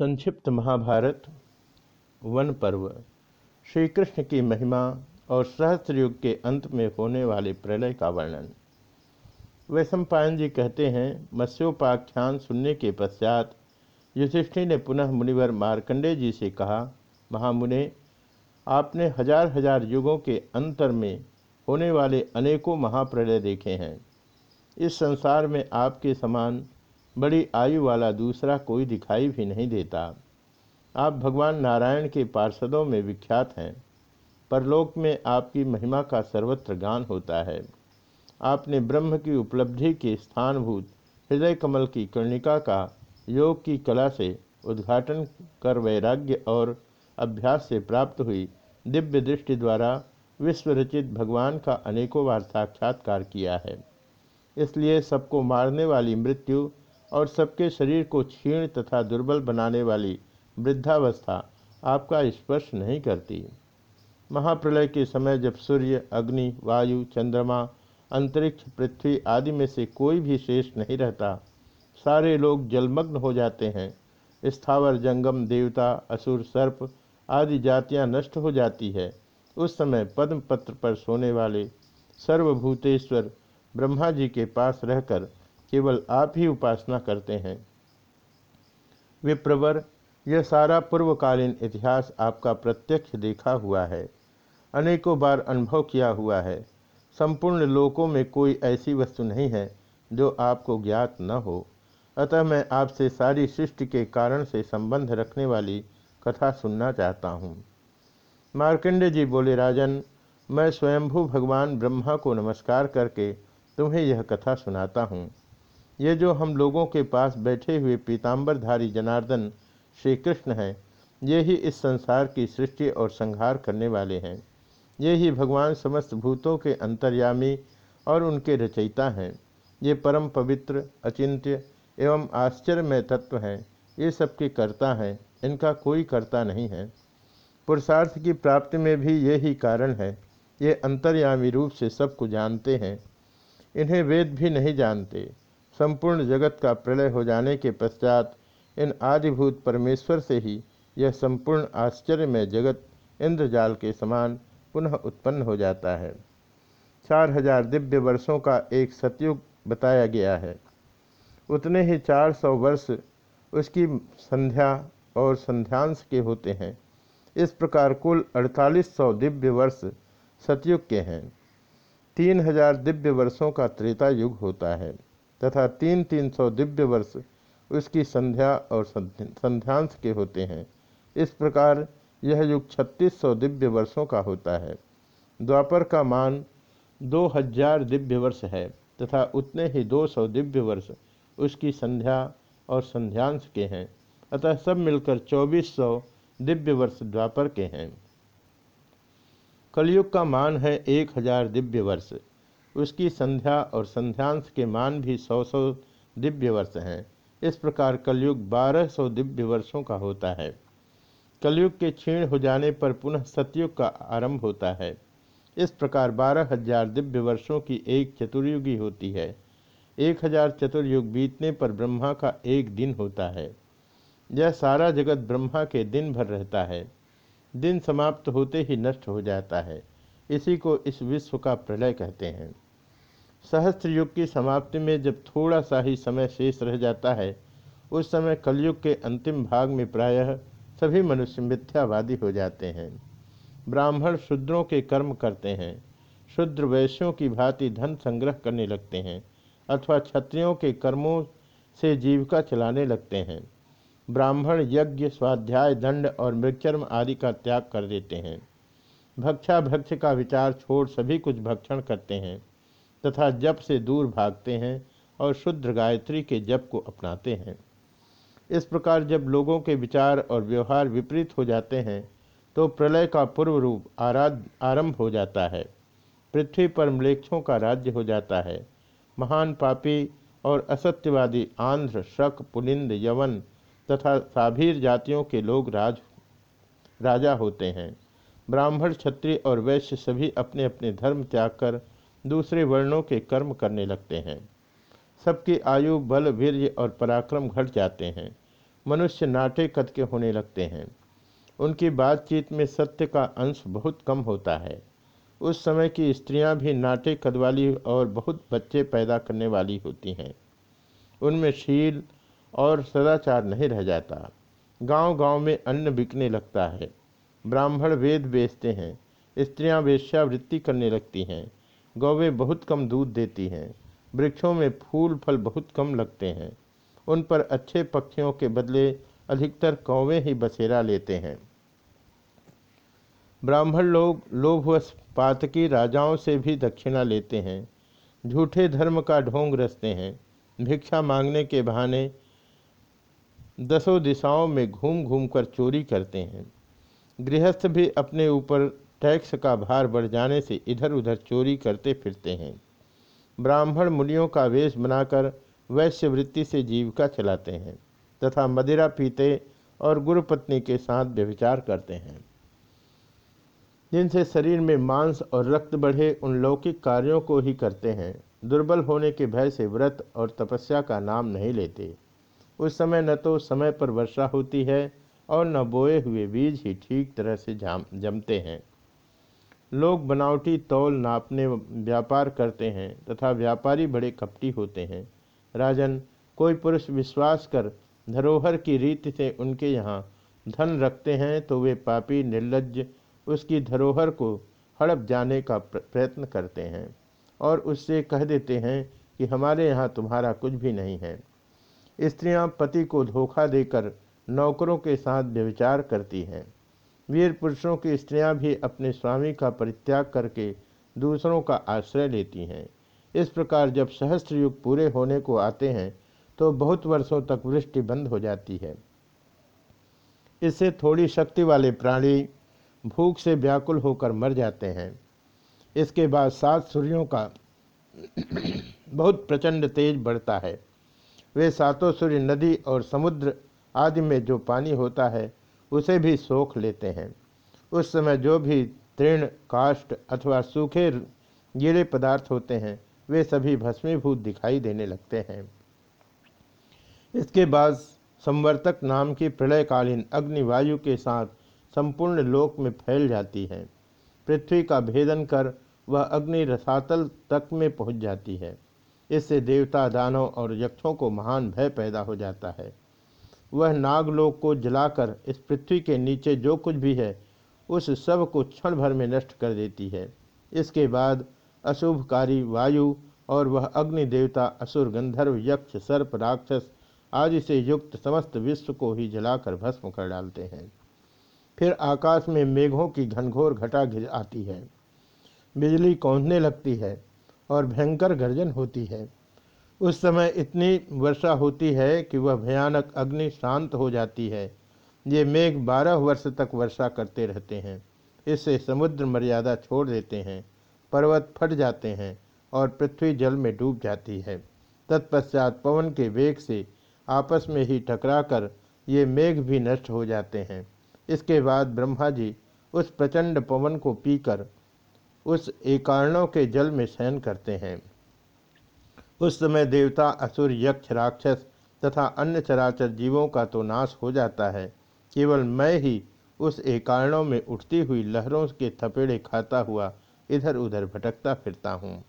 संक्षिप्त महाभारत, वन पर्व। श्री कृष्ण की महिमा और सहस्त्र युग के अंत में होने वाले प्रलय का वर्णन। वैशंपायन जी कहते हैं, मत्स्योपाख्यान सुनने के पश्चात युधिष्ठिर ने पुनः मुनिवर मार्कंडे जी से कहा, महामुने, आपने हज़ार हज़ार युगों के अंतर में होने वाले अनेकों महाप्रलय देखे हैं। इस संसार में आपके समान बड़ी आयु वाला दूसरा कोई दिखाई भी नहीं देता। आप भगवान नारायण के पार्षदों में विख्यात हैं। परलोक में आपकी महिमा का सर्वत्र गान होता है। आपने ब्रह्म की उपलब्धि के स्थानभूत हृदय कमल की कर्णिका का योग की कला से उद्घाटन कर वैराग्य और अभ्यास से प्राप्त हुई दिव्य दृष्टि द्वारा विश्व रचित भगवान का अनेकों बार साक्षात्कार किया है। इसलिए सबको मारने वाली मृत्यु और सबके शरीर को क्षीण तथा दुर्बल बनाने वाली वृद्धावस्था आपका स्पर्श नहीं करती। महाप्रलय के समय जब सूर्य, अग्नि, वायु, चंद्रमा, अंतरिक्ष, पृथ्वी आदि में से कोई भी शेष नहीं रहता, सारे लोग जलमग्न हो जाते हैं। स्थावर, जंगम, देवता, असुर, सर्प आदि जातियाँ नष्ट हो जाती है। उस समय पद्म पत्र पर सोने वाले सर्वभूतेश्वर ब्रह्मा जी के पास रहकर केवल आप ही उपासना करते हैं। विप्रवर, यह सारा पूर्वकालीन इतिहास आपका प्रत्यक्ष देखा हुआ है। अनेकों बार अनुभव किया हुआ है। संपूर्ण लोकों में कोई ऐसी वस्तु नहीं है जो आपको ज्ञात न हो। अतः मैं आपसे सारी सृष्टि के कारण से संबंध रखने वाली कथा सुनना चाहता हूँ। मार्कंडे जी बोले, राजन, मैं स्वयंभू भगवान ब्रह्मा को नमस्कार करके तुम्हें यह कथा सुनाता हूँ। ये जो हम लोगों के पास बैठे हुए पीताम्बरधारी जनार्दन श्री कृष्ण हैं, ये ही इस संसार की सृष्टि और संहार करने वाले हैं। ये ही भगवान समस्त भूतों के अंतर्यामी और उनके रचयिता हैं। ये परम पवित्र, अचिंत्य एवं आश्चर्यमय तत्व हैं। ये सबके कर्ता हैं, इनका कोई कर्ता नहीं है। पुरुषार्थ की प्राप्ति में भी ये ही कारण है। ये अंतर्यामी रूप से सबको जानते हैं। इन्हें वेद भी नहीं जानते। संपूर्ण जगत का प्रलय हो जाने के पश्चात इन आदिभूत परमेश्वर से ही यह संपूर्ण आश्चर्य में जगत इंद्रजाल के समान पुनः उत्पन्न हो जाता है। चार हज़ार दिव्य वर्षों का एक सतयुग बताया गया है। उतने ही चार सौ वर्ष उसकी संध्या और संध्यांश के होते हैं। इस प्रकार कुल अड़तालीस सौ दिव्य वर्ष सतयुग के हैं। तीन हज़ार दिव्य वर्षों का त्रेता युग होता है। तथा तीन तीन सौ दिव्य वर्ष उसकी संध्या और संध्यांश के होते हैं। इस प्रकार यह युग छत्तीस सौ दिव्य वर्षों का होता है। द्वापर का मान दो हज़ार दिव्य वर्ष है तथा उतने ही दो सौ दिव्य वर्ष उसकी संध्या और संध्यांश के हैं। अतः सब मिलकर चौबीस सौ दिव्य वर्ष द्वापर के हैं। कलयुग का मान है एक हज़ार दिव्य वर्ष। उसकी संध्या और संध्यांश के मान भी सौ सौ दिव्य वर्ष हैं। इस प्रकार कलयुग बारह सौ दिव्य वर्षों का होता है। कलयुग के क्षीण हो जाने पर पुनः सतयुग का आरंभ होता है। इस प्रकार बारह हज़ार दिव्य वर्षों की एक चतुर्युगी होती है। एक हज़ार चतुर्युग बीतने पर ब्रह्मा का एक दिन होता है। यह सारा जगत ब्रह्मा के दिन भर रहता है। दिन समाप्त होते ही नष्ट हो जाता है। इसी को इस विश्व का प्रलय कहते हैं। सहस्त्र युग की समाप्ति में जब थोड़ा सा ही समय शेष रह जाता है, उस समय कलयुग के अंतिम भाग में प्रायः सभी मनुष्य मिथ्यावादी हो जाते हैं। ब्राह्मण शूद्रों के कर्म करते हैं, शुद्र वैश्यों की भांति धन संग्रह करने लगते हैं, अथवा क्षत्रियों के कर्मों से जीविका चलाने लगते हैं। ब्राह्मण यज्ञ, स्वाध्याय, दंड और मृगचर्म आदि का त्याग कर देते हैं। भक्षा भक्ष का विचार छोड़ सभी कुछ भक्षण करते हैं। तथा जप से दूर भागते हैं और शुद्ध गायत्री के जप को अपनाते हैं। इस प्रकार जब लोगों के विचार और व्यवहार विपरीत हो जाते हैं तो प्रलय का पूर्व रूप आराध, आरंभ हो जाता है। पृथ्वी पर मलेक्षों का राज्य हो जाता है। महान पापी और असत्यवादी आंध्र, शक, पुलिंद, यवन तथा साभीर जातियों के लोग राज, राजा होते हैं। ब्राह्मण, क्षत्रिय और वैश्य सभी अपने अपने धर्म त्याग कर दूसरे वर्णों के कर्म करने लगते हैं। सबकी आयु, बल, वीर्य और पराक्रम घट जाते हैं। मनुष्य नाटे कद के होने लगते हैं। उनकी बातचीत में सत्य का अंश बहुत कम होता है। उस समय की स्त्रियाँ भी नाटे कद वाली और बहुत बच्चे पैदा करने वाली होती हैं। उनमें शील और सदाचार नहीं रह जाता। गाँव गाँव में अन्न बिकने लगता है। ब्राह्मण वेद बेचते हैं। स्त्रियाँ वेश्यावृत्ति करने लगती हैं। गौवें बहुत कम दूध देती हैं। वृक्षों में फूल, फल बहुत कम लगते हैं। उन पर अच्छे पक्षियों के बदले अधिकतर कौवें ही बसेरा लेते हैं। ब्राह्मण लोग लोभवश पातकी राजाओं से भी दक्षिणा लेते हैं। झूठे धर्म का ढोंग रचते हैं। भिक्षा मांगने के बहाने दसों दिशाओं में घूम घूम कर चोरी करते हैं। गृहस्थ भी अपने ऊपर टैक्स का भार बढ़ जाने से इधर उधर चोरी करते फिरते हैं। ब्राह्मण मुनियों का वेश बनाकर वैश्य वृत्ति से जीविका चलाते हैं तथा मदिरा पीते और गुरुपत्नी के साथ व्यविचार करते हैं। जिनसे शरीर में मांस और रक्त बढ़े, उन लौकिक कार्यों को ही करते हैं। दुर्बल होने के भय से व्रत और तपस्या का नाम नहीं लेते। उस समय न तो समय पर वर्षा होती है और न बोए हुए बीज ही ठीक तरह से जमते हैं। लोग बनावटी तौल नापने व्यापार करते हैं तथा व्यापारी बड़े कपटी होते हैं। राजन, कोई पुरुष विश्वास कर धरोहर की रीति से उनके यहाँ धन रखते हैं तो वे पापी निर्लज उसकी धरोहर को हड़प जाने का प्रयत्न करते हैं और उससे कह देते हैं कि हमारे यहाँ तुम्हारा कुछ भी नहीं है। स्त्रियाँ पति को धोखा देकर नौकरों के साथ व्यविचार करती हैं। वीर पुरुषों की स्त्रियाँ भी अपने स्वामी का परित्याग करके दूसरों का आश्रय लेती हैं। इस प्रकार जब सहस्त्र युग पूरे होने को आते हैं तो बहुत वर्षों तक वृष्टि बंद हो जाती है। इससे थोड़ी शक्ति वाले प्राणी भूख से व्याकुल होकर मर जाते हैं। इसके बाद सात सूर्यों का बहुत प्रचंड तेज बढ़ता है। वे सातों सूर्य नदी और समुद्र आदि में जो पानी होता है उसे भी सोख लेते हैं। उस समय जो भी तृण, काष्ठ अथवा सूखे गीले पदार्थ होते हैं, वे सभी भस्मीभूत दिखाई देने लगते हैं। इसके बाद संवर्तक नाम की प्रलयकालीन अग्निवायु के साथ संपूर्ण लोक में फैल जाती है। पृथ्वी का भेदन कर वह अग्नि रसातल तक में पहुँच जाती है। इससे देवता, दानव और यक्षों को महान भय पैदा हो जाता है। वह नागलोक को जलाकर इस पृथ्वी के नीचे जो कुछ भी है, उस सबको क्षण भर में नष्ट कर देती है। इसके बाद अशुभकारी वायु और वह अग्नि देवता, असुर, गंधर्व, यक्ष, सर्प, राक्षस आदि से युक्त समस्त विश्व को ही जलाकर भस्म कर डालते हैं। फिर आकाश में मेघों की घनघोर घटा घिर आती है। बिजली कौंधने लगती है और भयंकर गर्जन होती है। उस समय इतनी वर्षा होती है कि वह भयानक अग्नि शांत हो जाती है। ये मेघ बारह वर्ष तक वर्षा करते रहते हैं। इससे समुद्र मर्यादा छोड़ देते हैं, पर्वत फट जाते हैं और पृथ्वी जल में डूब जाती है। तत्पश्चात पवन के वेग से आपस में ही टकराकर ये मेघ भी नष्ट हो जाते हैं। इसके बाद ब्रह्मा जी उस प्रचंड पवन को पीकर उस एकारणों के जल में शयन करते हैं। उस समय देवता असुर, यक्ष, राक्षस तथा अन्य चराचर जीवों का तो नाश हो जाता है। केवल मैं ही उस एकारणों में उठती हुई लहरों के थपेड़े खाता हुआ इधर उधर भटकता फिरता हूँ।